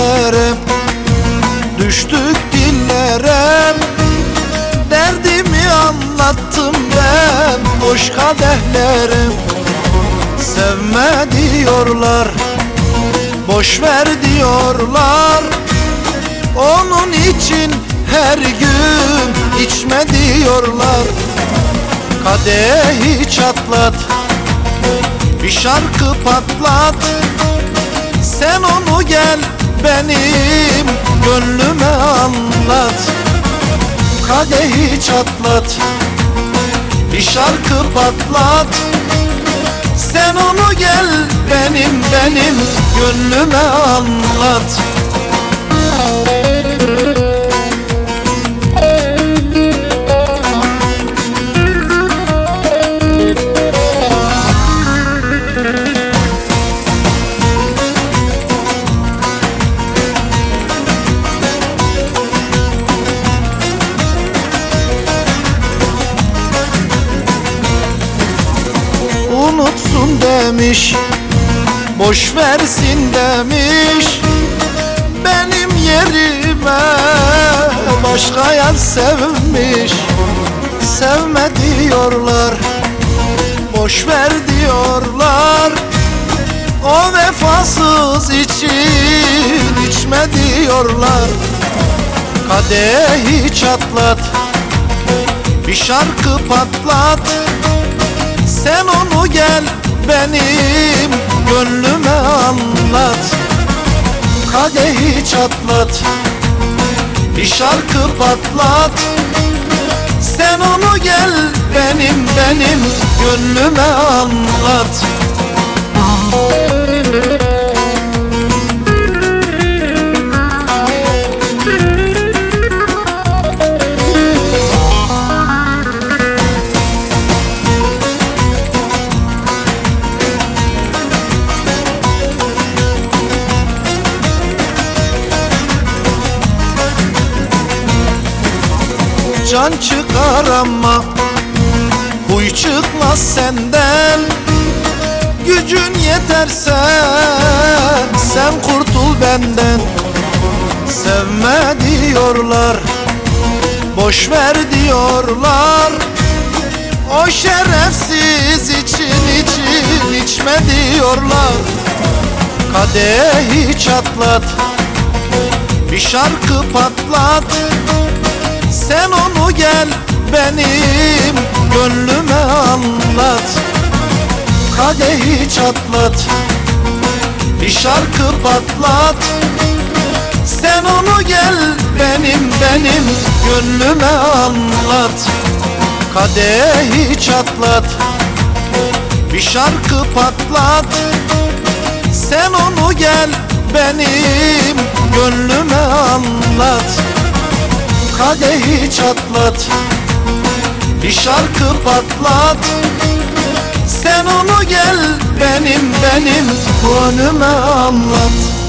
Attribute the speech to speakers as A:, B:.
A: ellerim Düştük dillere. Derdimi anlattım ben Boş kadehlerim Sevme diyorlar Boş ver diyorlar. Onun için her gün içme diyorlar. Kadehi çatlat Bir şarkı patlat. Sen onu gel benim gönlüme anlat. Kadehi çatlat Bir şarkı patlat. Sen onu gel benim benim gönlüme anlat demiş. Boş versin demiş. Benim yerime başka yer sevmiş. Sevme diyorlar Boş ver diyorlar. O vefasız için içme diyorlar. Kadehi çatlat Bir şarkı patlat. Sen onu gel benim gönlüme anlat. Kadehi çatlat Bir şarkı patlat. Sen onu gel benim benim gönlüme anlat Can çıkar ama Huy çıkmaz senden. Gücün yeterse Sen kurtul benden. Sevme diyorlar Boş ver diyorlar. O şerefsiz için için içme diyorlar. Kadehi çatlat Bir şarkı patlat sen onu gel benim gönlüme anlat. Kadehi çatlat Bir şarkı patlat. Sen onu gel benim benim gönlüme anlat. Kadehi çatlat Bir şarkı patlat. Sen onu gel benim gönlüme anlat kadehi çatlat Bir şarkı patlat. Sen onu gel benim benim gönlüme anlat